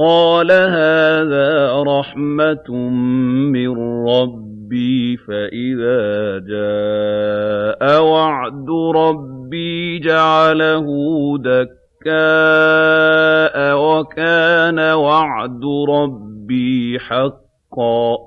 قَالَ هَٰذَا رَحْمَةٌ مِّن رَّبِّي ۖ فَإِذَا جَاءَ وَعْدُ رَبِّي جَعَلَهُ دَكَّاءَ ۖ وَكَانَ وَعْدُ رَبِّي حَقًّا.